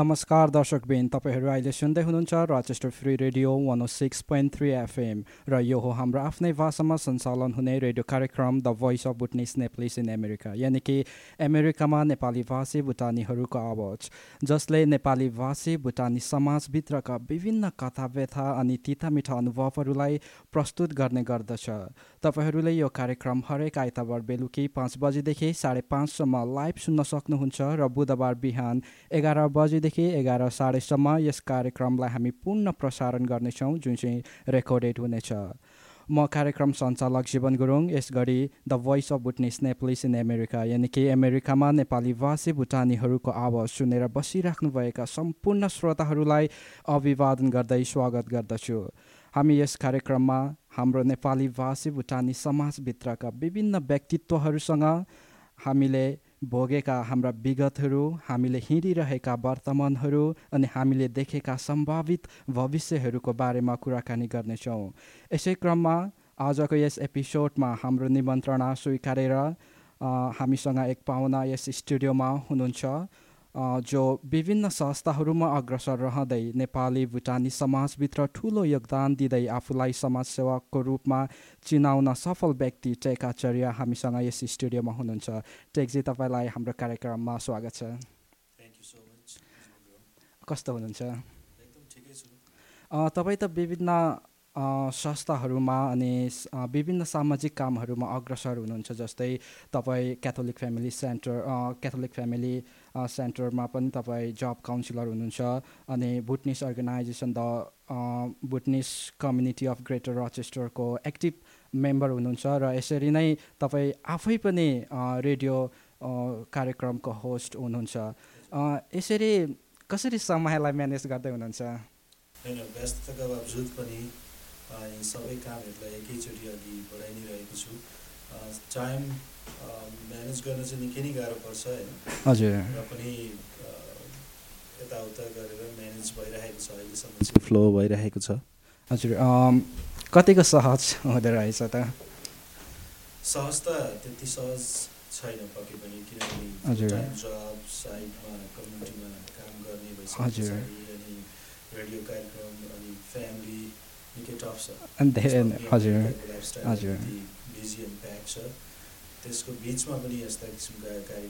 नमस्कार दर्शकबिन। तपाईँहरू अहिले सुन्दै हुनुहुन्छ Rochester free radio one o six point three FM र यो हो हाम्रो आफ्नै भाषामा सञ्चालन हुने रेडियो कार्यक्रम the voice of Bhutanese Nepalese in America यानि कि अमेरिकामा नेपाली भाषी भुटानीहरूको आवाज जसले नेपाली भाषी भुटानी समाजभित्रका विभिन्न कथा व्यथा अनि तिता मिठा अनुभवहरूलाई प्रस्तुत गर्ने गर्दछ। तपाईँहरूले यो कार्यक्रम हरेक आइतबार बेलुकी पाँच बजीदेखि साढे पाँचसम्म लाइभ सुन्न सक्नुहुन्छ र बुधबार बिहान एघार बजीदेखि एघार साढेसम्म यस कार्यक्रमलाई हामी पुनः प्रसारण गर्नेछौँ जुन चाहिँ रेकर्डेड हुनेछ। म कार्यक्रम सञ्चालक जीवन गुरुङ यस घडी the voice of Bhutanese Nepalese in America यानि कि अमेरिकामा नेपाली भाषी भुटानीहरूको आवाज सुनेर बसिराख्नुभएका सम्पूर्ण श्रोताहरूलाई अभिवादन गर्दै स्वागत गर्दछु। हामी यस कार्यक्रममा हाम्रो नेपाली भाषी भुटानी समाजभित्रका विभिन्न व्यक्तित्वहरूसँग हामीले भोगेका हाम्रा विगतहरू हामीले हिँडिरहेका वर्तमानहरू अनि हामीले देखेका सम्भावित भविष्यहरूको बारेमा कुराकानी गर्नेछौँ। यसै क्रममा आजको यस एपिसोडमा हाम्रो निमन्त्रणा स्वीकारेर हामीसँग एक पाहुना यस स्टुडियोमा हुनुहुन्छ। जो विभिन्न संस्थाहरूमा अग्रसर रहँदै नेपाली भुटानी समाजभित्र ठुलो योगदान दिँदै आफूलाई समाजसेवकको रूपमा चिनाउन सफल व्यक्ति टेकाचार्य हामीसँग यस स्टुडियोमा हुनुहुन्छ। टेकजी तपाईँलाई हाम्रो कार्यक्रममा स्वागत छ। थ्याङ्क यू सो मच कस्तो हुनुहुन्छ? तपाईँ त विभिन्न संस्थाहरूमा अनि विभिन्न सामाजिक कामहरूमा अग्रसर हुनुहुन्छ जस्तै तपाईँ Catholic family centre Catholic family सेन्टरमा पनि तपाईँ जब काउन्सिलर हुनुहुन्छ अनि Bhutanese organisation the uh, Bhutanese community of greater रचेस्टरको active member हुनुहुन्छ र यसरी नै तपाईँ आफै पनि रेडियो कार्यक्रमको होस्ट हुनुहुन्छ। यसरी कसरी समयलाई म्यानेज गर्दै हुनुहुन्छ? होइन व्यस्तताका बावजुद पनि सबै कामहरूलाई एकैचोटि अघि बढाइ नै रहेको छु टाइम म्यानेज गर्न चाहिँ निकै नै गाह्रो पर्छ होइन? हजुर। र पनि यताउता गरेर म्यानेज भइरहेको छ अहिलेसम्म चाहिँ। फ्लो भइरहेको छ। हजुर कतिको सहज हुँदो रहेछ त? सहज त त्यति सहज छैन पक्कै पनि किनभने जब साइडमा कम्युनिटीमा काम गर्ने भइसके हजुर। पछाडि अनि रेडियो कार्यक्रम अनि फ्यामिली निकै टफ छ। बिजी प्याक छ। त्यसको बिचमा पनि यस्ता किसिमका कार्य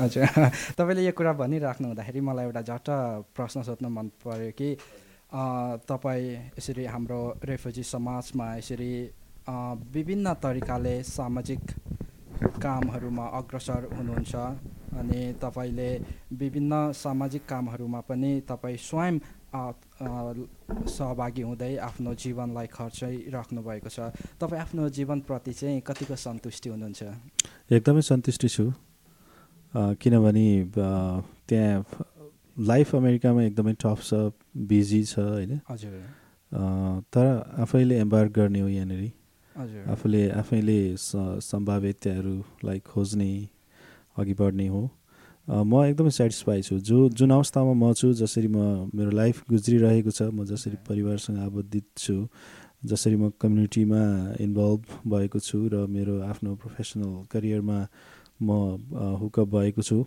हजुर। तपाईँले यो कुरा भनिराख्नु हुँदाखेरि मलाई एउटा झट्ट प्रश्न सोध्न मन पऱ्यो कि अ, तपाईँ यसरी हाम्रो रेफ्युजी समाजमा यसरी अ, विभिन्न तरिकाले सामाजिक कामहरूमा अग्रसर हुनुहुन्छ अनि तपाईँले विभिन्न सामाजिक कामहरूमा पनि तपाईँ स्वयं सहभागी हुँदै आफ्नो जीवनलाई खर्चै राख्नुभएको छ। तपाईँ आफ्नो जीवनप्रति चाहिँ कतिको सन्तुष्टि हुनुहुन्छ? एकदमै सन्तुष्टि छु। किनभने त्यहाँ लाइफ अमेरिकामा एकदमै टफ छ बिजी छ होइन? हजुर। तर आफैले एम्बार्क गर्ने हो यहाँनिर। हजुर। आफूले आफैले स- सम्भाव्यताहरूलाई खोज्ने अघि बढ्ने हो। म एकदमै सेटिस्फाई छु। जो जुन अवस्थामा म छु जसरी म मेरो लाइफ गुज्रिरहेको छ म जसरी परिवारसँग आबद्धित छु जसरी म कम्युनिटीमा इन्भल्भ भएको छु र मेरो आफ्नो प्रोफेसनल करियरमा म हुकअप भएको छु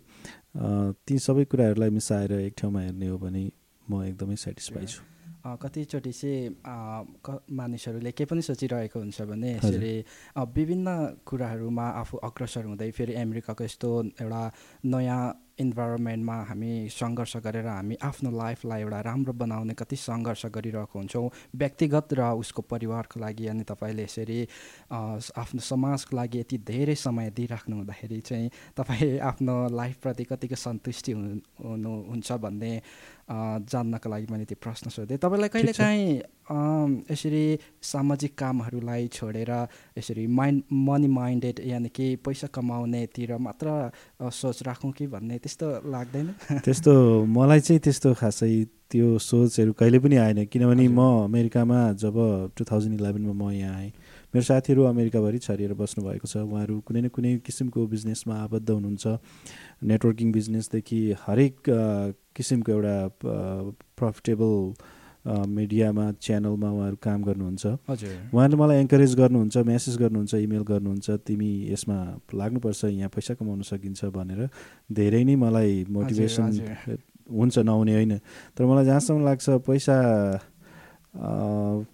ती सबै कुराहरूलाई मिसाएर एक ठाउँमा हेर्ने हो भने म एकदमै सेटिस्फाई छु। कतिचोटि चाहिँ मानिसहरूले के पनि सोचिरहेको हुन्छ भने। यसरी विभिन्न कुराहरूमा आफू अग्रसर हुँदै फेरि अमेरिकाको यस्तो एउटा नयाँ इन्भाइरोमेन्टमा हामी सङ्घर्ष गरेर हामी आफ्नो लाइफलाई एउटा राम्रो बनाउने कति सङ्घर्ष गरिरहेको हुन्छौँ व्यक्तिगत र उसको परिवारको लागि अनि तपाईँले यसरी आफ्नो समाजको लागि यति धेरै समय दिइराख्नु हुँदाखेरि चाहिँ तपाईँ आफ्नो लाइफप्रति कतिको सन्तुष्टि हुनु हुनुहुन्छ भन्ने जान्नको लागि मैले त्यो प्रश्न सोधेँ। तपाईँलाई कहिलेकाहीँ अम, यसरी सामाजिक कामहरूलाई छोडेर यसरी माइन्ड मनी माइन्डेड यानि कि पैसा कमाउनेतिर मात्र सोच राखौँ कि भन्ने त्यस्तो लाग्दैन? त्यस्तो मलाई चाहिँ त्यस्तो खासै त्यो सोचहरू कहिले पनि आएन। किनभने म अमेरिकामा जब टु थाउजन्ड इलेभेनमा म यहाँ आएँ मेरो साथीहरू अमेरिकाभरि छरिएर बस्नुभएको छ। उहाँहरू कुनै न कुनै किसिमको बिजनेसमा आबद्ध हुनुहुन्छ। नेटवर्किङ बिजनेसदेखि हरेक किसिमको एउटा प्रफिटेबल मिडियामा च्यानलमा उहाँहरू काम गर्नुहुन्छ। हजुर। उहाँहरूले मलाई एन्करेज गर्नुहुन्छ म्यासेज गर्नुहुन्छ इमेल गर्नुहुन्छ तिमी यसमा लाग्नुपर्छ यहाँ पैसा कमाउन सकिन्छ भनेर। धेरै नै मलाई मोटिभेसन। हुन्छ नहुने होइन। तर मलाई जहाँसम्म लाग्छ पैसा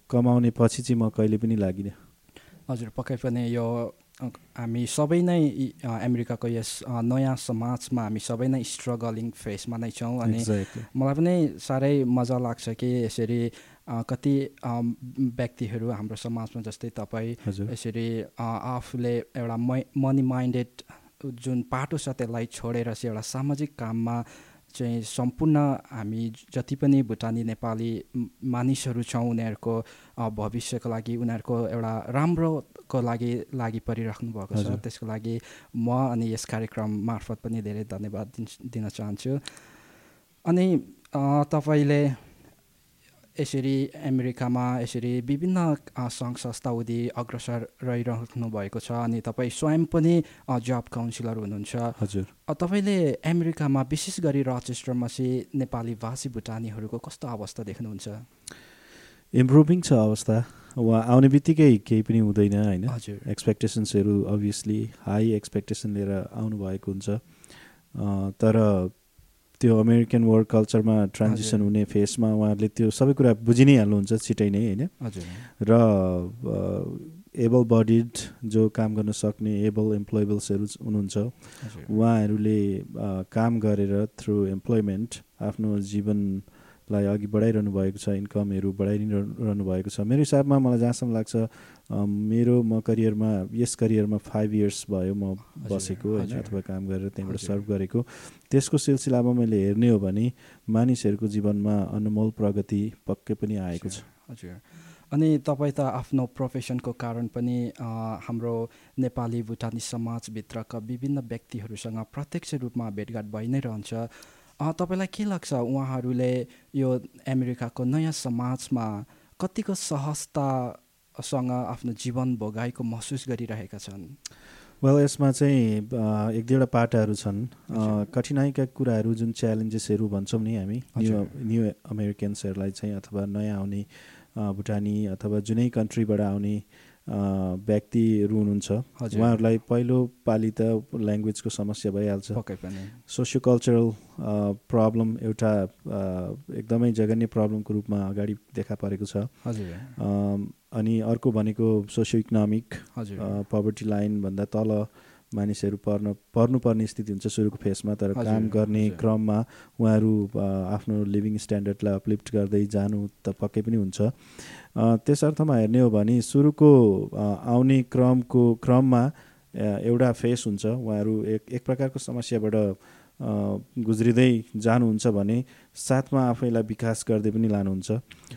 कमाउने पछि चाहिँ म कहिले पनि लागिनँ। हजुर पक्कै पनि यो हामी सबै नै अमेरिकाको यस नयाँ समाजमा हामी सबै नै स्ट्रगलिङ फेसमा नै छौँ अनि मलाई पनि साह्रै मजा लाग्छ कि यसरी कति व्यक्तिहरू हाम्रो समाजमा जस्तै तपाईँ यसरी आफूले एउटा मै मनी माइन्डेड जुन पाटो छ त्यसलाई छोडेर चाहिँ एउटा सामाजिक काममा चाहिँ सम्पूर्ण हामी जति पनि भुटानी नेपाली मानिसहरू छौँ उनीहरूको भविष्यको लागि उनीहरूको एउटा राम्रोको लागि लागि परिराख्नु भएको छ। त्यसको लागि म अनि यस कार्यक्रम मार्फत पनि धेरै धन्यवाद दिन दिन चाहन्छु अनि तपाईँले यसरी अमेरिकामा यसरी विभिन्न सङ्घ संस्थाउदी अग्रसर रहिरहनु भएको छ अनि तपाईँ स्वयं पनि जब काउन्सिलर हुनुहुन्छ। हजुर। तपाईँले अमेरिकामा विशेष गरी रचेस्टरमा चाहिँ नेपाली भाषी भुटानीहरूको कस्तो अवस्था देख्नुहुन्छ? इम्प्रुभिङ छ अवस्था। उहाँ आउने बित्तिकै केही पनि हुँदैन होइन? हजुर। एक्सपेक्टेसन्सहरू अभियसली हाई एक्सपेक्टेसन लिएर आउनुभएको हुन्छ। तर त्यो अमेरिकन वर्क कल्चरमा ट्रान्जिसन। हुने फेसमा उहाँहरूले त्यो सबै कुरा बुझि नै हाल्नुहुन्छ छिटै नै होइन र एबल बडिड जो काम गर्न सक्ने एबल इम्प्लोइबल्सहरू हुनुहुन्छ। उहाँहरूले काम गरेर थ्रु इम्प्लोइमेन्ट आफ्नो जीवनलाई अघि बढाइरहनु भएको छ इन्कमहरू बढाइरहनु भएको छ। मेरो हिसाबमा मलाई जहाँसम्म लाग्छ मेरो म करियरमा यस करियरमा फाइभ इयर्स भयो म बसेको होइन। अथवा काम गरेर त्यहाँबाट। सर्भ गरेको। त्यसको सिलसिलामा मैले हेर्ने हो भने मानिसहरूको जीवनमा अनमोल प्रगति पक्कै पनि आएको छ। हजुर। अनि तपाईँ त आफ्नो प्रोफेसनको कारण पनि हाम्रो नेपाली भुटानी समाजभित्रका विभिन्न व्यक्तिहरूसँग प्रत्यक्ष रूपमा भेटघाट भइ नै रहन्छ। तपाईँलाई के लाग्छ उहाँहरूले यो अमेरिकाको नयाँ समाजमा कतिको सहजतासँग आफ्नो जीवन भोगाएको महसुस गरिरहेका छन् वेल यसमा चाहिँ एक दुईवटा पाटाहरू छन्। कठिनाइका कुराहरू जुन च्यालेन्जेसहरू भन्छौँ नि हामी न्यु। न्यु अमेरिकन्सहरूलाई चाहिँ अथवा नयाँ आउने भुटानी अथवा जुनै कन्ट्रीबाट आउने व्यक्तिहरू हुनुहुन्छ। उहाँहरूलाई पहिलो पालि त ल्याङ्ग्वेजको समस्या भइहाल्छ। सोसियो कल्चरल प्रब्लम एउटा एकदमै जघन्य प्रब्लमको रूपमा अगाडि देखा परेको छ। अनि अर्को भनेको सोसियो इकोनोमिक पवर्टी लाइनभन्दा तल मानिसहरू पर्न पर्नुपर्ने स्थिति हुन्छ सुरुको फेसमा तर काम गर्ने। क्रममा उहाँहरू आफ्नो लिभिङ स्ट्यान्डर्डलाई अपलिफ्ट गर्दै जानु त पक्कै पनि हुन्छ। त्यस अर्थमा हेर्ने हो भने सुरुको आउने क्रमको क्रममा एउटा फेस हुन्छ। उहाँहरू एक एक प्रकारको समस्याबाट गुज्रिँदै जानुहुन्छ भने साथमा आफैलाई विकास गर्दै पनि लानुहुन्छ।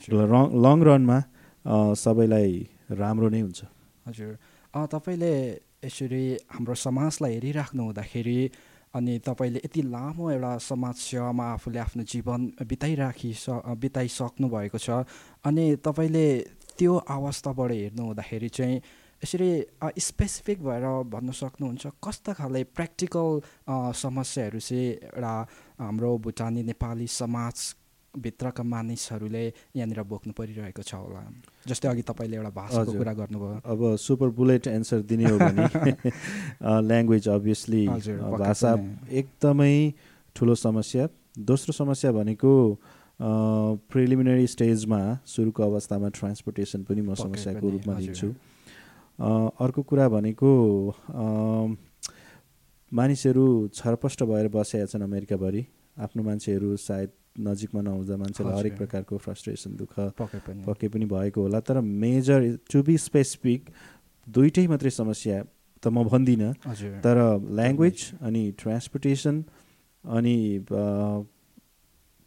र लङ रनमा सबैलाई राम्रो नै हुन्छ। हजुर। तपाईँले यसरी हाम्रो समाजलाई हेरिराख्नु हुँदाखेरि अनि तपाईँले यति लामो एउटा समाज सेवामा आफूले आफ्नो जीवन बिताइराखि बिताइसक्नु भएको छ। अनि तपाईँले त्यो अवस्थाबाट हेर्नु हुँदाखेरि चाहिँ यसरी स्पेसिफिक भएर भन्न सक्नुहुन्छ कस्ता खाले प्र्याक्टिकल समस्याहरू चाहिँ एउटा हाम्रो भुटानी नेपाली समाजभित्रका मानिसहरूले यहाँनिर भोग्नु परिरहेको छ होला जस्तै अघि तपाईँले एउटा भाषाको। कुरा गर्नुभयो अब सुपर बुलेट एन्सर दिने हो भने ल्याङ्ग्वेज अभियसली भाषा। एकदमै ठुलो समस्या दोस्रो समस्या भनेको प्रिलिमिनरी स्टेजमा सुरुको अवस्थामा ट्रान्सपोर्टेसन पनि म समस्याको रूपमा। लिन्छु अर्को कुरा भनेको मानिसहरू छरपष्ट भएर बसेका छन् अमेरिकाभरि आफ्नो मान्छेहरू सायद नजिकमा नहुँदा मान्छेलाई हरेक। प्रकारको फ्रस्ट्रेसन दुःख पक्कै पनि। भएको होला। तर मेजर टु बी स्पेसिफिक दुइटै मात्रै समस्या त म भन्दिनँ। तर ल्याङ्ग्वेज अनि ट्रान्सपोर्टेसन अनि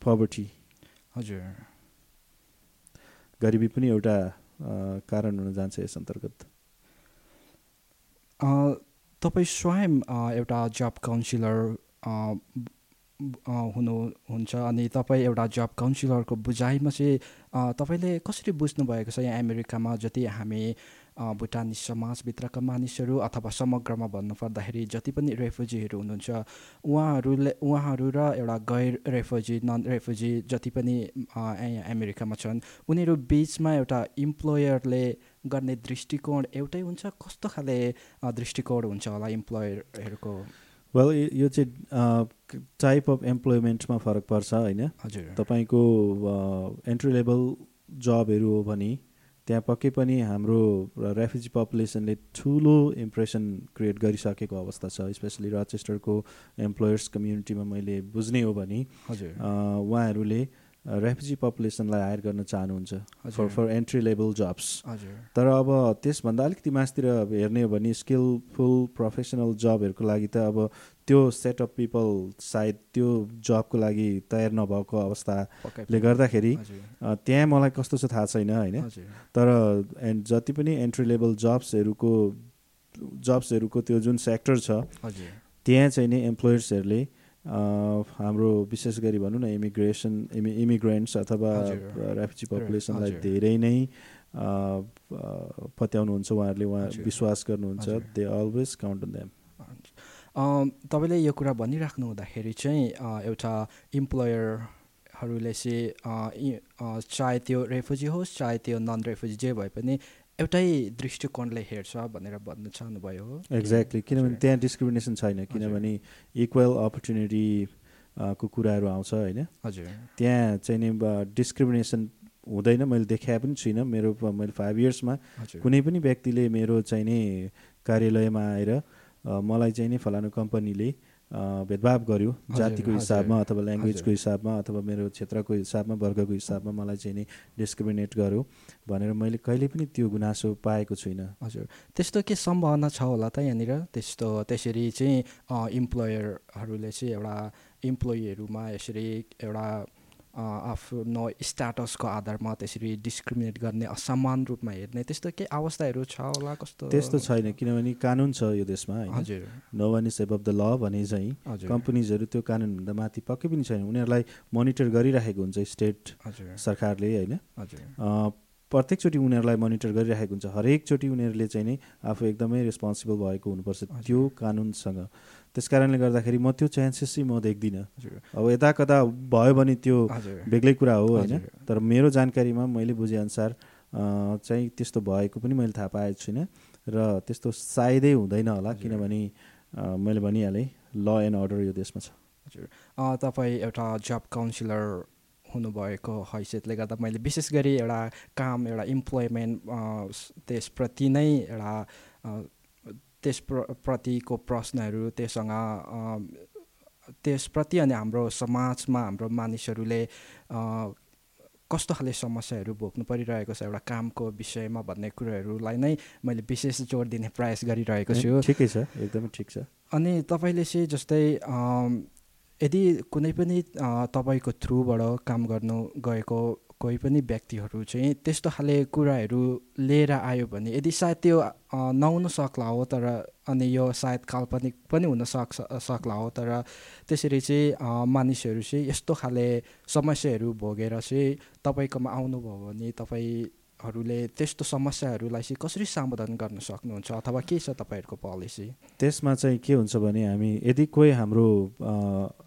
पवर्टी। हजुर। गरिबी पनि एउटा कारण हुन जान्छ यस अन्तर्गत। तपाईँ स्वयं एउटा जब काउन्सिलर अ, हुनुहुन्छ अनि तपाईँ एउटा जब काउन्सिलरको बुझाइमा चाहिँ तपाईँले कसरी बुझ्नुभएको छ यहाँ अमेरिकामा जति हामी भुटानी समाजभित्रका मानिसहरू अथवा समग्रमा भन्नुपर्दाखेरि जति पनि रेफ्युजीहरू हुनुहुन्छ उहाँहरूले उहाँहरू र एउटा गैर रेफ्युजी नन रेफ्युजी जति पनि यहाँ अमेरिकामा छन् उनीहरू बिचमा एउटा इम्प्लोयरले गर्ने दृष्टिकोण एउटै हुन्छ? कस्तो खाले दृष्टिकोण हुन्छ होला इम्प्लोयरहरूको वेल यो चाहिँ टाइप अफ एम्प्लोइमेन्टमा फरक पर्छ होइन? हजुर। तपाईँको एन्ट्री लेभल जबहरू हो भने त्यहाँ पक्कै पनि हाम्रो रेफ्युजी पपुलेसनले ठुलो इम्प्रेसन क्रिएट गरिसकेको अवस्था छ स्पेसली रचेस्टरको एम्प्लोयर्स कम्युनिटीमा मैले बुझ्ने हो भने हजुर। उहाँहरूले रेफ्युजी पपुलेसनलाई हायर गर्न चाहनुहुन्छ for for entry level jobs हजुर। तर अब त्यसभन्दा अलिकति मासतिर अब हेर्ने हो भने स्किलफुल प्रोफेसनल जबहरूको लागि त अब त्यो सेट अफ पिपल सायद त्यो जबको लागि तयार नभएको अवस्थाले गर्दाखेरि त्यहाँ मलाई कस्तो छ थाहा छैन होइन? तर एन्ड जति पनि एन्ट्री लेभल जब्सहरूको जब्सहरूको त्यो जुन सेक्टर छ त्यहाँ चाहिँ नि एम्प्लोयर्सहरूले हाम्रो विशेष गरी भनौँ न इमिग्रेसन इमि इमिग्रेन्ट्स अथवा। रेफ्युजी पपुलेसनलाई। धेरै नै पत्याउनुहुन्छ उहाँहरूले उहाँ। विश्वास गर्नुहुन्छ। They always count on them तपाईँले यो कुरा भनिराख्नु हुँदाखेरि चाहिँ एउटा इम्प्लोयरहरूले चाहिँ चाहे त्यो रेफ्युजी होस् चाहे त्यो नन रेफ्युजी जे भए पनि एउटै दृष्टिकोणले हेर्छ भनेर भन्न चाहनुभयो हो। एक्ज्याक्टली किनभने। त्यहाँ डिस्क्रिमिनेसन छैन किनभने इक्वल अपर्च्युनिटी को कुराहरू आउँछ होइन? हजुर। त्यहाँ चाहिँ नि डिस्क्रिमिनेसन हुँदैन। मैले देखाए पनि छुइनँ। मेरो मैले फाइभ इयर्समा कुनै पनि व्यक्तिले मेरो चाहिँ नि कार्यालयमा आएर मलाई चाहिँ नि फलानु कम्पनीले भेदभाव गर्यो। जातिको हिसाबमा अथवा ल्याङ्ग्वेजको। हिसाबमा अथवा मेरो क्षेत्रको हिसाबमा वर्गको हिसाबमा मलाई चाहिँ नि डिस्क्रिमिनेट गर्यो भनेर मैले कहिले पनि त्यो गुनासो पाएको छुइनँ। हजुर। त्यस्तो के सम्भावना छ होला त यहाँनिर? त्यस्तो त्यसरी चाहिँ इम्प्लोयरहरूले चाहिँ एउटा इम्प्लोइहरूमा यसरी एउटा आफ्नो स्ट्याटसको आधारमा त्यसरी डिस्क्रिमिनेट गर्ने असमान रूपमा हेर्ने त्यस्तो के अवस्थाहरू छ होला कस्तो? त्यस्तो छैन किनभने कानुन छ यो देशमा हजुर। No one is above the law भने चाहिँ कम्पनीजहरू त्यो कानुनभन्दा माथि पक्कै पनि छैन। उनीहरूलाई मोनिटर गरिराखेको हुन्छ स्टेट सरकारले होइन? प्रत्येकचोटि उनीहरूलाई मोनिटर गरिराखेको हुन्छ। हरेकचोटि उनीहरूले चाहिँ नि आफू एकदमै रेस्पोन्सिबल भएको हुनुपर्छ। त्यो कानुनसँग। त्यस कारणले गर्दाखेरि म त्यो चान्सेस चाहिँ म देख्दिनँ। हजुर। अब यता कता भयो भने त्यो बेग्लै कुरा हो होइन। तर मेरो जानकारीमा मैले बुझेअनुसार चाहिँ त्यस्तो भएको पनि मैले थाहा पाएको छुइनँ र त्यस्तो सायदै हुँदैन होला। किनभने मैले भनिहालेँ ल एन्ड अर्डर यो देशमा छ। हजुर। तपाईँ एउटा जब काउन्सिलर हुनुभएको हैसियतले गर्दा मैले विशेष गरी एउटा काम एउटा इम्प्लोइमेन्ट त्यसप्रति नै एउटा त्यस प्र प्रतिको प्रश्नहरू त्योसँग अ, त्यसप्रति अनि हाम्रो समाजमा हाम्रो मानिसहरूले कस्तो खाले समस्याहरू भोग्नु परिरहेको छ एउटा कामको विषयमा भन्ने कुराहरूलाई नै मैले विशेष जोड दिने प्रयास गरिरहेको छु। ठिकै छ एकदमै ठिक छ। अनि तपाईँले चाहिँ जस्तै यदि कुनै पनि तपाईँको थ्रुबाट काम गर्नु गएको कोही पनि व्यक्तिहरू चाहिँ त्यस्तो खाले कुराहरू लिएर आयो भने यदि सायद त्यो नहुन सक्ला हो तर अनि यो सायद काल्पनिक पनि हुन सक्छ सक्ला हो तर त्यसरी चाहिँ मानिसहरू चाहिँ यस्तो खाले समस्याहरू भोगेर चाहिँ तपाईँकोमा आउनुभयो भने तपाईँहरूले त्यस्तो समस्याहरूलाई चाहिँ कसरी समाधान गर्न सक्नुहुन्छ अथवा के छ तपाईँहरूको पोलिसी त्यसमा चाहिँ के हुन्छ भने हामी यदि कोही हाम्रो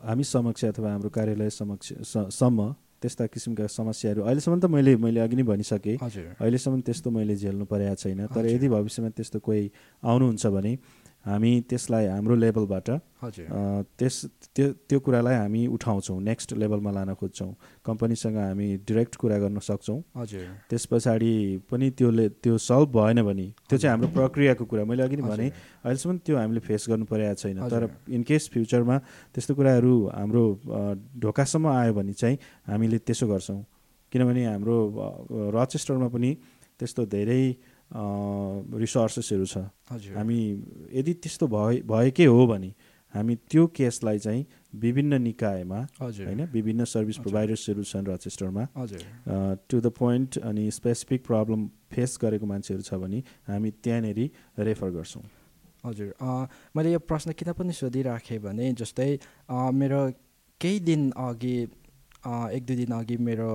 हामी समक्ष अथवा हाम्रो कार्यालय समक्ष सम्म त्यस्ता किसिमका समस्याहरू अहिलेसम्म त मैले मैले अघि नै भनिसकेँ। अहिलेसम्म त्यस्तो मैले झेल्नु परेको छैन। तर। यदि भविष्यमा त्यस्तो कोही आउनुहुन्छ भने हामी त्यसलाई हाम्रो लेभलबाट त्यस त्यो त्यो कुरालाई हामी उठाउँछौँ नेक्स्ट लेभलमा लान खोज्छौँ। कम्पनीसँग हामी डिरेक्ट कुरा गर्न सक्छौँ। हजुर। त्यस पछाडि पनि त्योले त्यो सल्भ भएन भने त्यो चाहिँ हाम्रो प्रक्रियाको कुरा। मैले अघि नै भने। अहिलेसम्म त्यो हामीले फेस गर्नु परेको छैन। तर हजुर। इन केस फ्युचरमा त्यस्तो कुराहरू हाम्रो ढोकासम्म आयो भने चाहिँ हामीले त्यसो गर्छौँ। किनभने हाम्रो रचेस्टरमा पनि त्यस्तो धेरै रिसोर्सेसहरू छ। हजुर। हामी यदि त्यस्तो भए भएकै हो भने हामी त्यो केसलाई चाहिँ विभिन्न निकायमा हजुर। होइन विभिन्न सर्भिस। प्रोभाइडर्सहरू छन् रचेस्टरमा हजुर। टु द पोइन्ट अनि स्पेसिफिक प्रब्लम फेस गरेको मान्छेहरू छ भने हामी त्यहाँनिर रेफर गर्छौँ। हजुर। मैले यो प्रश्न किन पनि सोधिराखेँ भने जस्तै मेरो केही दिन अघि एक दुई दिन अघि मेरो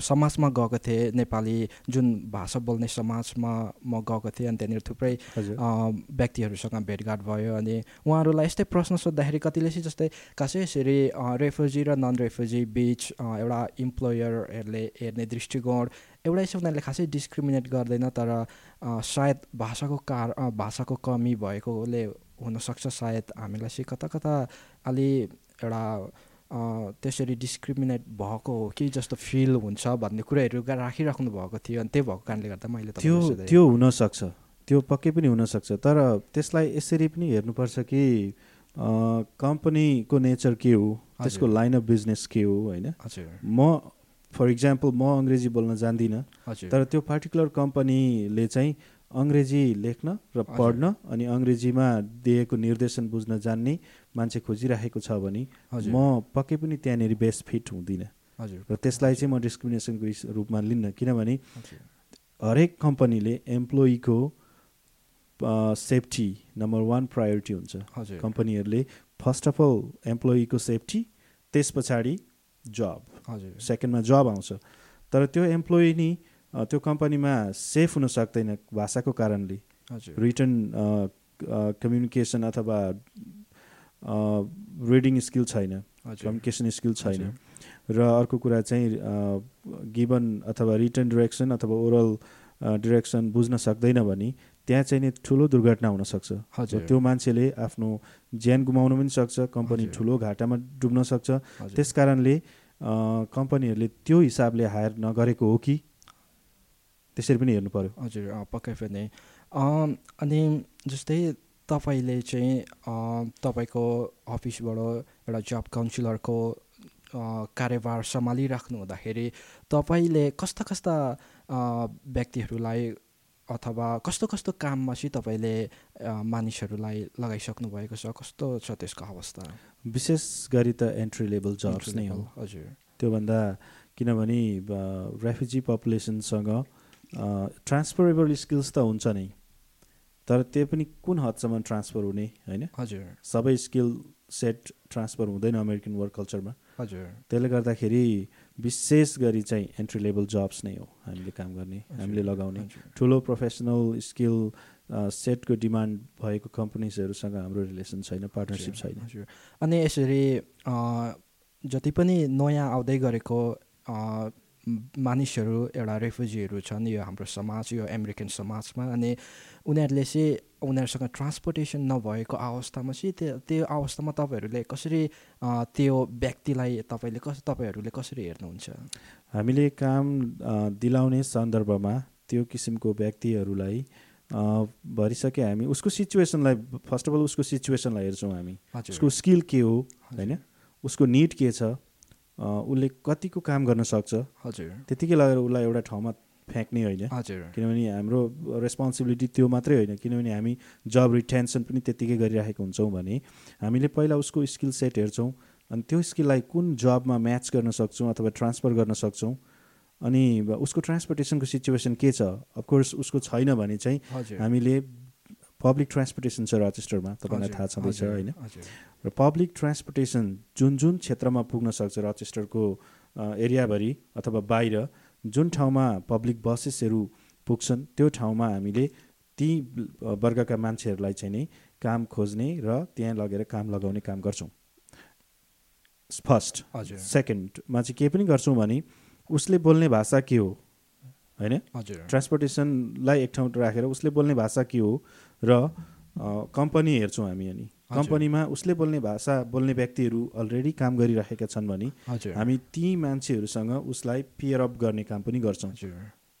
समाजमा गएको थिएँ। नेपाली जुन भाषा बोल्ने समाजमा म गएको थिएँ अनि त्यहाँनिर थुप्रै व्यक्तिहरूसँग भेटघाट भयो अनि उहाँहरूलाई यस्तै प्रश्न सोद्धाखेरि कतिले चाहिँ जस्तै खासै यसरी रेफ्युजी र नन रेफ्युजी बिच एउटा इम्प्लोयरहरूले हेर्ने दृष्टिकोण एउटै चाहिँ उनीहरूले खासै डिस्क्रिमिनेट गर्दैन तर सायद भाषाको कार भाषाको कमी भएकोले हुनसक्छ सायद हामीलाई चाहिँ कता कता अलि एउटा त्यसरी डिस्क्रिमिनेट भएको हो कि जस्तो फिल हुन्छ भन्ने कुराहरू राखिराख्नु भएको थियो अनि त्यही भएको कारणले गर्दा मैले त्यो। त्यो हुनसक्छ। त्यो पक्कै पनि हुनसक्छ। तर त्यसलाई यसरी पनि हेर्नुपर्छ कि कम्पनीको नेचर के हो? त्यसको। लाइन अफ बिजनेस के हो होइन? म फर इक्जाम्पल म अङ्ग्रेजी बोल्न जान्दिनँ। तर त्यो पार्टिकुलर कम्पनीले चाहिँ अङ्ग्रेजी लेख्न र। पढ्न अनि अङ्ग्रेजीमा दिएको निर्देशन बुझ्न जान्ने मान्छे खोजिराखेको छ भने म पक्कै पनि त्यहाँनिर बेस्ट फिट हुँदिनँ। हजुर। र त्यसलाई चाहिँ म डिस्क्रिमिनेसनको रूपमा लिन्न किनभने हरेक कम्पनीले एम्प्लोइको सेफ्टी नम्बर वान प्रायोरिटी हुन्छ। कम्पनीहरूले फर्स्ट अफ अल एम्प्लोइको सेफ्टी त्यस पछाडि जब। सेकेन्डमा जब आउँछ। तर त्यो एम्प्लोइ नि त्यो कम्पनीमा सेफ हुन सक्दैन भाषाको कारणले। हजुर। रिटर्न कम्युनिकेसन अथवा रिडिङ स्किल छैन। कम्युनिकेसन स्किल छैन। र अर्को कुरा चाहिँ गिभन अथवा रिटर्न डिरेक्सन अथवा ओरल डिरेक्सन बुझ्न सक्दैन भने त्यहाँ चाहिँ नि ठुलो दुर्घटना हुनसक्छ हजुर। त्यो मान्छेले आफ्नो ज्यान गुमाउन पनि सक्छ कम्पनी। ठुलो घाटामा डुब्न सक्छ। त्यस कारणले कम्पनीहरूले त्यो हिसाबले हायर नगरेको हो कि? त्यसरी पनि हेर्नु पर्यो। हजुर पक्कै पनि अनि जस्तै तपाईँले चाहिँ तपाईँको अफिसबाट एउटा जब काउन्सिलरको कार्यभार सम्हालिराख्नु हुँदाखेरि तपाईँले कस्ता कस्ता व्यक्तिहरूलाई अथवा कस्तो कस्तो काममा चाहिँ तपाईँले मानिसहरूलाई लगाइसक्नु भएको छ? कस्तो छ त्यसको अवस्था? विशेष गरी त एन्ट्री लेभल जब्स नै हो। हजुर। त्योभन्दा किनभने रेफ्युजी पपुलेसनसँग ट्रान्सफरेबल स्किल्स त हुन्छ नै तर त्यो पनि कुन हदसम्म ट्रान्सफर हुने होइन? हजुर। सबै स्किल सेट ट्रान्सफर हुँदैन अमेरिकन वर्क कल्चरमा हजुर। त्यसले गर्दाखेरि विशेष गरी चाहिँ एन्ट्री लेभल जब्स नै हो हामीले काम गर्ने हामीले लगाउने। ठुलो प्रोफेसनल स्किल सेटको डिमान्ड भएको कम्पनीजहरूसँग हाम्रो रिलेसन छैन पार्टनरसिप छैन। हजुर। अनि यसरी जति पनि नयाँ आउँदै गरेको मानिसहरू एउटा रेफ्युजीहरू छन् यो हाम्रो समाज यो अमेरिकन समाजमा अनि उनीहरूले चाहिँ उनीहरूसँग ट्रान्सपोर्टेसन नभएको अवस्थामा चाहिँ त्यो त्यो अवस्थामा तपाईँहरूले कसरी त्यो व्यक्तिलाई तपाईँले कस तपाईँहरूले कसरी हेर्नुहुन्छ? हामीले काम दिलाउने सन्दर्भमा त्यो किसिमको व्यक्तिहरूलाई भरिसके हामी उसको सिचुएसनलाई फर्स्ट अफ अल उसको सिचुएसनलाई हेर्छौँ हामी। उसको स्किल के हो होइन? उसको निड के छ? उसले कतिको काम गर्न सक्छ। हजुर। त्यतिकै लगेर उसलाई एउटा ठाउँमा फ्याँक्ने होइन। हजुर। किनभने हाम्रो रेस्पोन्सिबिलिटी त्यो मात्रै होइन। किनभने हामी जब रिटेन्सन पनि त्यत्तिकै गरिराखेको हुन्छौँ भने हामीले पहिला उसको स्किल सेट हेर्छौँ अनि त्यो स्किललाई कुन जबमा म्याच गर्न सक्छौँ अथवा ट्रान्सफर गर्न सक्छौँ अनि उसको ट्रान्सपोर्टेसनको सिचुएसन के छ? अफकोर्स उसको छैन भने चाहिँ हामीले पब्लिक ट्रान्सपोर्टेसन छ रचेस्टरमा तपाईँलाई थाहा छँदैछ होइन? र पब्लिक ट्रान्सपोर्टेसन जुन जुन क्षेत्रमा पुग्न सक्छ रचेस्टरको एरियाभरि अथवा बाहिर जुन ठाउँमा पब्लिक बसेसहरू पुग्छन् त्यो ठाउँमा हामीले ती वर्गका मान्छेहरूलाई चाहिँ नै काम खोज्ने र त्यहाँ लगेर काम लगाउने काम गर्छौँ। फर्स्ट हजुर। सेकेन्डमा चाहिँ के पनि गर्छौँ भने उसले बोल्ने भाषा के हो? होइन? हजुर। ट्रान्सपोर्टेसनलाई एक ठाउँ राखेर उसले बोल्ने भाषा के हो? र कम्पनी हेर्छौँ हामी अनि। कम्पनीमा उसले बोल्ने भाषा बोल्ने व्यक्तिहरू अलरेडी काम गरिरहेका छन् भने हामी ती मान्छेहरूसँग उसलाई पेयर अप गर्ने काम पनि गर्छौँ।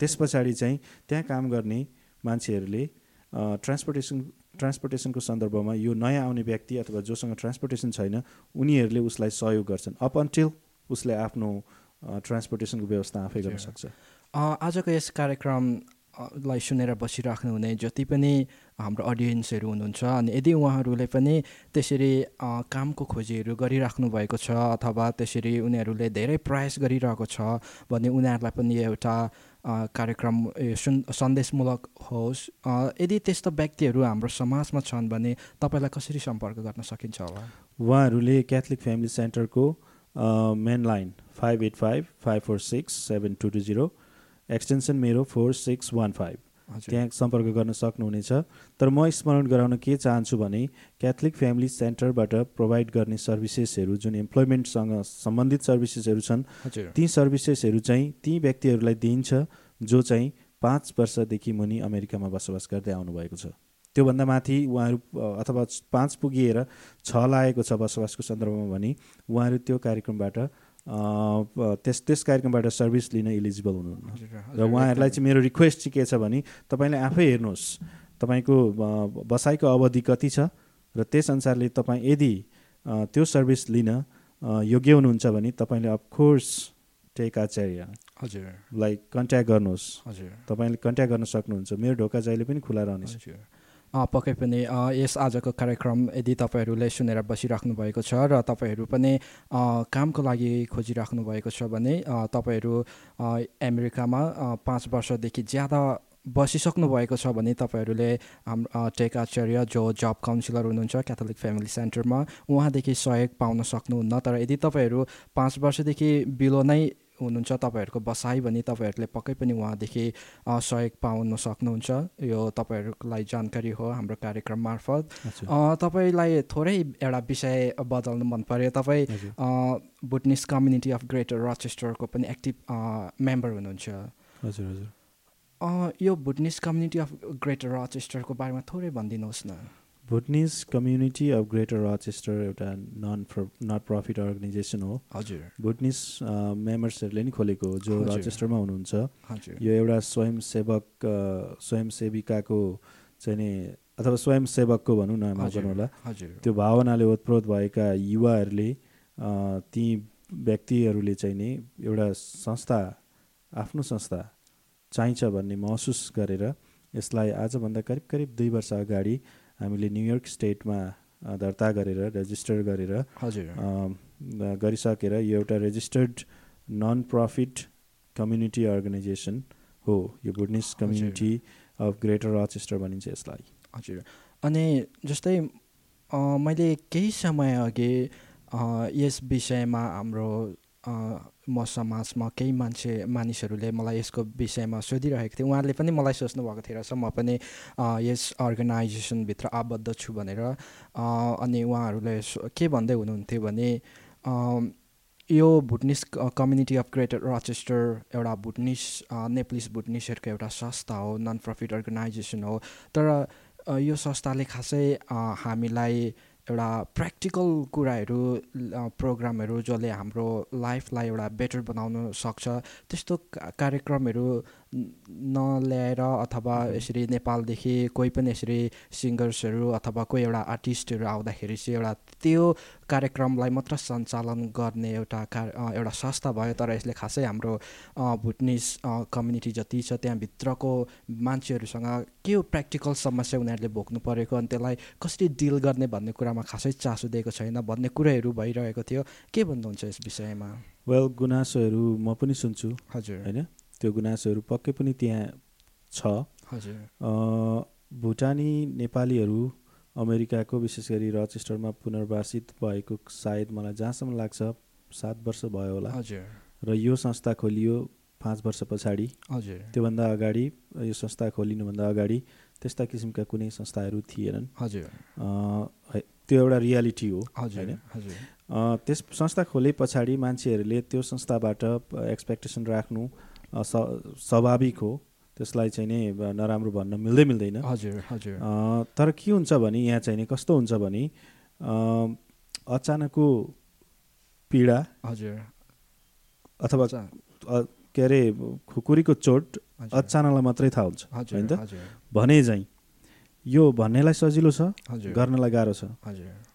त्यस पछाडि चाहिँ त्यहाँ काम गर्ने मान्छेहरूले ट्रान्सपोर्टेसन ट्रान्सपोर्टेसनको सन्दर्भमा यो नयाँ आउने व्यक्ति अथवा जोसँग ट्रान्सपोर्टेसन छैन उनीहरूले उसलाई सहयोग गर्छन्। अप अन्टिल उसले आफ्नो ट्रान्सपोर्टेसनको व्यवस्था आफै गर्न। सक्छ। आजको यस कार्यक्रम अ, लाई सुनेर बसिराख्नुहुने जति पनि हाम्रो अडियन्सहरू हुनुहुन्छ। अनि यदि उहाँहरूले पनि त्यसरी कामको खोजीहरू गरिराख्नु भएको छ अथवा त्यसरी उनीहरूले धेरै प्रयास गरिरहेको छ भने उनीहरूलाई पनि एउटा कार्यक्रम सुन सन्देशमूलक होस्। यदि त्यस्तो व्यक्तिहरू हाम्रो समाजमा छन् भने तपाईँलाई कसरी सम्पर्क गर्न सकिन्छ होला? उहाँहरूले Catholic family सेन्टरको main line five eight five five four six seven two two zero extension मेरो फोर सिक्स वान फाइभ। त्यहाँ सम्पर्क गर्न सक्नुहुनेछ। तर म स्मरण गराउन के चाहन्छु भने क्याथलिक फ्यामिली सेन्टरबाट प्रोभाइड गर्ने सर्भिसेसहरू जुन इम्प्लोइमेन्टसँग सम्बन्धित सर्भिसेसहरू छन् ती सर्भिसेसहरू चाहिँ ती व्यक्तिहरूलाई दिइन्छ जो चाहिँ पाँच वर्षदेखि मुनि अमेरिकामा बसोबास गर्दै आउनुभएको छ। त्योभन्दा माथि उहाँहरू अथवा पाँच पुगिएर छ लागेको छ बसोबासको सन्दर्भमा भने उहाँहरू त्यो कार्यक्रमबाट त्यस त्यस कार्यक्रमबाट सर्भिस लिन इलिजिबल हुनुहुन्न। र उहाँहरूलाई। चाहिँ मेरो रिक्वेस्ट चाहिँ के छ भने तपाईँले आफै हेर्नुहोस् तपाईँको बसाइको अवधि कति छ र त्यस अनुसारले तपाईँ यदि त्यो सर्भिस लिन योग्य हुनुहुन्छ भने तपाईँले अफकोर्स टेक आचार्य हजुर। लाई कन्ट्याक्ट गर्नुहोस्। हजुर। तपाईँले कन्ट्याक्ट गर्न सक्नुहुन्छ। मेरो ढोका जहिले पनि खुला रहनेछ। पक्कै पनि यस आजको कार्यक्रम यदि तपाईँहरूले सुनेर बसिराख्नु भएको छ र तपाईँहरू पनि कामको लागि खोजिराख्नु भएको छ भने तपाईँहरू अमेरिकामा पाँच वर्षदेखि ज्यादा बसिसक्नु भएको छ भने तपाईँहरूले हाम अँ, टेक आचार्य जो जब काउन्सिलर हुनुहुन्छ क्याथोलिक फ्यामिली सेन्टरमा उहाँदेखि सहयोग पाउन सक्नुहुन्न। तर यदि तपाईँहरू पाँच वर्षदेखि बिलो नै हुनुहुन्छ तपाईँहरूको बसाइ भने तपाईँहरूले पक्कै पनि उहाँदेखि सहयोग पाउन सक्नुहुन्छ। यो तपाईँहरूलाई जानकारी हो हाम्रो कार्यक्रम मार्फत। तपाईँलाई थोरै एउटा विषय बदल्नु मन पर्यो। तपाईँ हजुर। अ, बुटनिस कम्युनिटी अफ ग्रेटर रचेस्टरको पनि एक्टिभ मेम्बर हुनुहुन्छ। हजुर हजुर। यो बुटनिस कम्युनिटी अफ ग्रेटर रचेस्टरको बारेमा थोरै भनिदिनुहोस् न। Bhutanese community of greater Rochester एउटा नन नट प्रफिट अर्गनाइजेसन हो। हजुर। भुटनिस मेम्बर्सहरूले नि खोलेको हो जो। रचेस्टरमा हुनुहुन्छ। यो एउटा स्वयंसेवक अ, स्वयंसेविकाको चाहिँ नि अथवा स्वयंसेवकको भनौँ न हजुर होला त्यो भावनाले ओतप्रोत भएका युवाहरूले अ, ती व्यक्तिहरूले चाहिँ नि एउटा संस्था आफ्नो संस्था चाहिन्छ भन्ने महसुस गरेर यसलाई आजभन्दा करिब करिब दुई वर्ष अगाडि हामीले न्युयोर्क स्टेटमा दर्ता गरेर रेजिस्टर गरेर हजुर। गरिसकेर यो एउटा registered non profit community organisation हो। यो Bhutanese community of greater Rochester भनिन्छ यसलाई। हजुर। अनि जस्तै मैले केही समय अघि यस विषयमा हाम्रो म समाजमा केही मान्छे मानिसहरूले मलाई यसको विषयमा सोधिरहेको थिएँ। उहाँहरूले पनि मलाई सोच्नु भएको थियो रहेछ म पनि यस अर्गनाइजेसनभित्र आबद्ध छु भनेर अनि उहाँहरूले के भन्दै हुनुहुन्थ्यो भने यो Bhutanese community of greater Rochester एउटा भुटनिस नेप्लिस भुटनिसहरूको एउटा संस्था हो नन प्रफिट अर्गनाइजेसन हो। तर यो संस्थाले खासै हामीलाई एउटा प्र्याक्टिकल कुराहरू प्रोग्रामहरू जसले हाम्रो लाइफलाई एउटा बेटर बनाउन सक्छ। त्यस्तो कार्यक्रमहरू नल्याएर अथवा यसरी नेपालदेखि कोही पनि यसरी सिङ्गर्सहरू अथवा कोही एउटा आर्टिस्टहरू आउँदाखेरि चाहिँ एउटा त्यो कार्यक्रमलाई मात्र सञ्चालन गर्ने एउटा कार अ, एउटा संस्था भयो तर यसले खासै हाम्रो भुटनिस कम्युनिटी जति छ त्यहाँभित्रको मान्छेहरूसँग के प्र्याक्टिकल समस्या उनीहरूले भोग्नु परेको अनि त्यसलाई कसरी डिल गर्ने भन्ने कुरामा खासै चासो दिएको छैन भन्ने कुराहरू भइरहेको थियो। के भन्नुहुन्छ यस विषयमा? वेल गुनासोहरू म पनि सुन्छु। हजुर। होइन? त्यो गुनासोहरू पक्कै पनि त्यहाँ छ। हजुर। भुटानी नेपालीहरू अमेरिकाको विशेष गरी रचेस्टरमा पुनर्वासित भएको सायद मलाई जहाँसम्म लाग्छ सात वर्ष भयो होला। हजुर। र यो संस्था खोलियो पाँच वर्ष पछाडि। हजुर। त्योभन्दा अगाडि यो संस्था खोलिनुभन्दा अगाडि त्यस्ता किसिमका कुनै संस्थाहरू थिएनन्। हजुर। त्यो एउटा रियालिटी हो होइन? त्यस संस्था खोले पछाडि मान्छेहरूले त्यो संस्थाबाट एक्सपेक्टेसन राख्नु स्वाभाविक हो। त्यसलाई चाहिँ नि नराम्रो भन्न मिल्दै मिल्दैन। हजुर हजुर। तर के हुन्छ भने यहाँ चाहिँ नि कस्तो हुन्छ भने अचानकको पीडा हजुर। अथवा के अरे खुकुरीको चोट अचानकलाई मात्रै थाहा हुन्छ होइन त? भने चाहिँ यो भन्नेलाई सजिलो छ गर्नलाई गाह्रो छ।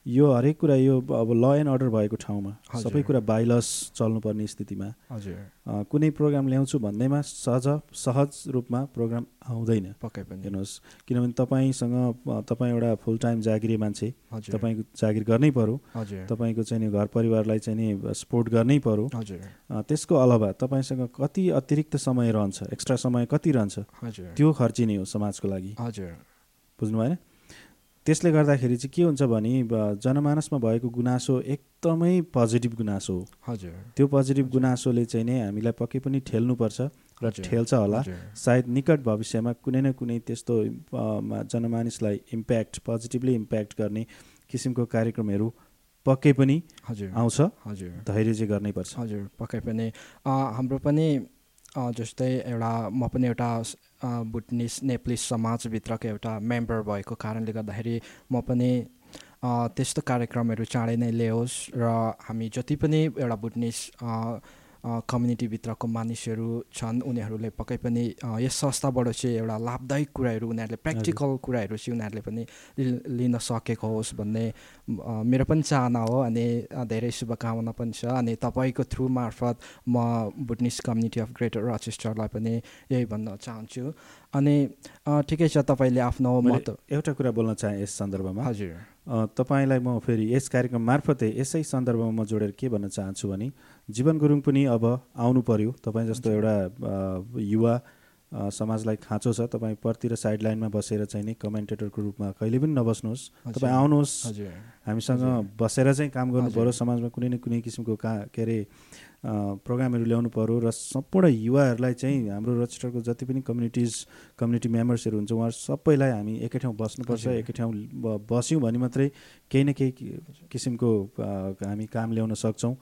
यो हरेक कुरा यो अब ल एन्ड अर्डर भएको ठाउँमा। सबै कुरा बाइलस चल्नुपर्ने स्थितिमा कुनै प्रोग्राम ल्याउँछु भन्दैमा सहज सहज रूपमा प्रोग्राम आउँदैन। पक्कै पनि। हेर्नुहोस् किनभने तपाईँसँग तपाईँ एउटा फुल टाइम जागिरी मान्छे तपाईँको जागिर गर्नै पर्यो तपाईँको चाहिँ नि घर परिवारलाई चाहिँ नि सपोर्ट गर्नै पर्यो त्यसको अलावा तपाईँसँग कति अतिरिक्त समय रहन्छ एक्स्ट्रा समय कति रहन्छ त्यो खर्चिने हो समाजको लागि। हजुर। बुझ्नु भएन? त्यसले गर्दाखेरि चाहिँ के हुन्छ भने जनमानसमा भएको गुनासो एकदमै पोजिटिभ गुनासो हो। हजुर। त्यो पोजिटिभ गुनासोले चाहिँ नै हामीलाई पक्कै पनि ठेल्नुपर्छ र। ठेल्छ होला। सायद निकट भविष्यमा कुनै न कुनै त्यस्तो जनमानिसलाई इम्प्याक्ट पोजिटिभली इम्प्याक्ट गर्ने किसिमको कार्यक्रमहरू पक्कै पनि हजुर। आउँछ। हजुर। धैर्य चाहिँ गर्नै पर्छ। हजुर पक्कै पनि। हाम्रो पनि जस्तै एउटा म पनि एउटा भुटनिस नेप्लिस समाजभित्रको एउटा मेम्बर भएको कारणले गर्दाखेरि म पनि त्यस्तो कार्यक्रमहरू चाँडै नै ल्याओस् र हामी जति पनि एउटा भुटनिस कम्युनिटीभित्रको मानिसहरू छन् उनीहरूले पक्कै पनि यस संस्थाबाट चाहिँ एउटा लाभदायक कुराहरू उनीहरूले प्र्याक्टिकल कुराहरू चाहिँ उनीहरूले पनि लिन सकेको होस् भन्ने मेरो पनि चाहना हो अनि धेरै शुभकामना पनि छ अनि तपाईँको थ्रु मार्फत म भुटनिस कम्युनिटी अफ ग्रेटर रचेस्टरलाई पनि यही भन्न चाहन्छु अनि ठिकै छ तपाईँले आफ्नो मत एउटा कुरा बोल्न चाहेँ यस सन्दर्भमा। हजुर। तपाईँलाई म फेरि यस कार्यक्रम मार्फतै यसै सन्दर्भमा म जोडेर के भन्न चाहन्छु भने जीवन गुरुङ पनि अब आउनु पर्यो तपाईँ जस्तो एउटा युवा समाजलाई खाँचो छ तपाईँ परतिर साइड लाइनमा बसेर चाहिँ नि कमेन्टेटरको रूपमा कहिले पनि नबस्नुहोस्। तपाईँ आउनुहोस् हामीसँग। बसेर चाहिँ काम गर्नु। पऱ्यो समाजमा कुनै न कुनै किसिमको का के अरे प्रोग्रामहरू ल्याउनु पऱ्यो र सम्पूर्ण युवाहरूलाई चाहिँ हाम्रो रजिस्टरको जति पनि कम्युनिटिज कम्युनिटी मेम्बर्सहरू हुन्छ उहाँहरू सबैलाई हामी एकै ठाउँ बस्नुपर्छ। एकै ठाउँ बस्यौँ भने मात्रै केही न केही किसिमको हामी काम ल्याउन सक्छौँ।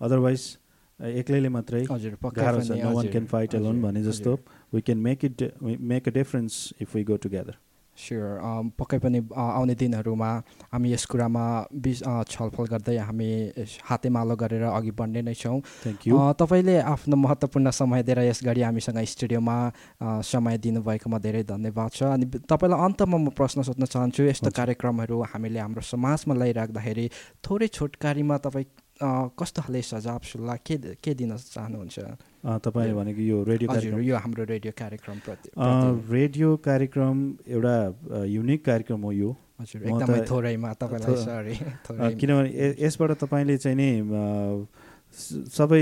अदरवाइज एक्लैले मात्रै गाह्रो छ। No one can fight alone हजुर, भने जस्तो we can make it make a difference if we go together sure um, पक्कै पनि आउने दिनहरूमा हामी यस कुरामा अ, छलफल गर्दै हामी हातेमालो गरेर अघि बढ्ने नै छौँ। थ्याङ्क यू अ, तपाईँले आफ्नो महत्त्वपूर्ण समय दिएर यस घडी हामीसँग स्टुडियोमा समय दिनुभएकोमा धेरै धन्यवाद छ। अनि तपाईँलाई अन्तमा म प्रश्न सोध्न चाहन्छु यस्तो। कार्यक्रमहरू हामीले हाम्रो समाजमा ल्याइराख्दाखेरि थोरै छोटकारीमा तपाईँ कस्तो खाले सुझाव सल्लाह के के दिन चाहनुहुन्छ? तपाईँले भनेको यो रेडियो कार्यक्रम। यो हाम्रो रेडियो कार्यक्रम रेडियो कार्यक्रम एउटा युनिक कार्यक्रम हो यो। एकदमै थोरैमा तपाईँलाई सरी किनभने यसबाट तपाईँले चाहिँ नि सबै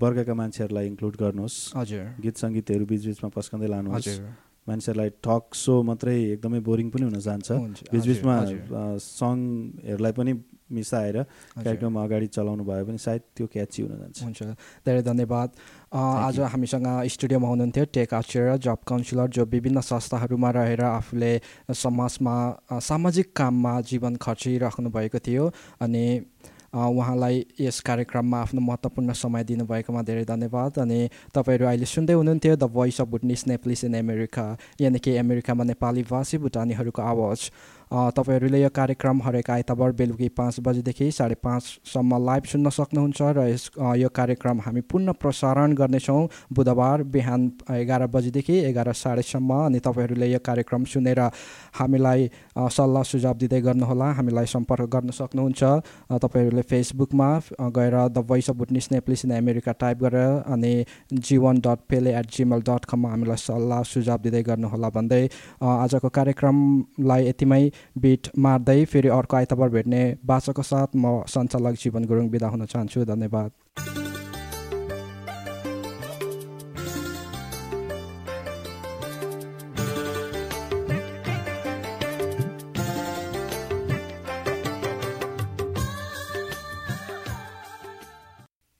वर्गका मान्छेहरूलाई इन्क्लुड गर्नुहोस्। हजुर। गीत सङ्गीतहरू बिचबिचमा पस्कँदै लानुहोस्। मान्छेहरूलाई टक सो मात्रै एकदमै बोरिङ पनि हुन जान्छ। बिचबिचमा सङ्गहरूलाई पनि मिसाएर। कार्यक्रम अगाडि चलाउनु भयो भने सायद त्यो क्याची हुन जान्छ। हुन्छ धेरै धन्यवाद। आज. हामीसँग स्टुडियोमा हुनुहुन्थ्यो टेक आचार्य जब काउन्सिलर जो विभिन्न संस्थाहरूमा रहेर आफूले समाजमा सामाजिक काममा जीवन खर्चिराख्नु भएको थियो अनि उहाँलाई यस कार्यक्रममा आफ्नो महत्त्वपूर्ण समय दिनुभएकोमा धेरै धन्यवाद अनि तपाईँहरू अहिले सुन्दै हुनुहुन्थ्यो the voice of Bhutanese Nepalese in America यानि कि अमेरिकामा नेपाली भाषी भुटानीहरूको आवाज तपाईँहरूले यो कार्यक्रम हरेक आइतबार बेलुकी पाँच बजीदेखि साढे पाँचसम्म लाइभ सुन्न सक्नुहुन्छ र यस यो कार्यक्रम हामी पुनः प्रसारण गर्नेछौँ बुधबार बिहान एघार बजीदेखि एघार साढेसम्म अनि तपाईँहरूले यो कार्यक्रम सुनेर हामीलाई सल्लाह सुझाव दिँदै गर्नुहोला। हामीलाई सम्पर्क गर्न सक्नुहुन्छ। तपाईँहरूले फेसबुकमा गएर the voice of Bhutanese Nepalese in America type गरेर अनि Jiwan dot Pele at Gmail dot कममा हामीलाई सल्लाह सुझाव दिँदै गर्नुहोला भन्दै आजको कार्यक्रमलाई यतिमै बिट मार्दै फेरि अर्को आइतबार भेट्ने बाचाको साथ म सञ्चालक जीवन गुरुङ बिदा हुन चाहन्छु। धन्यवाद।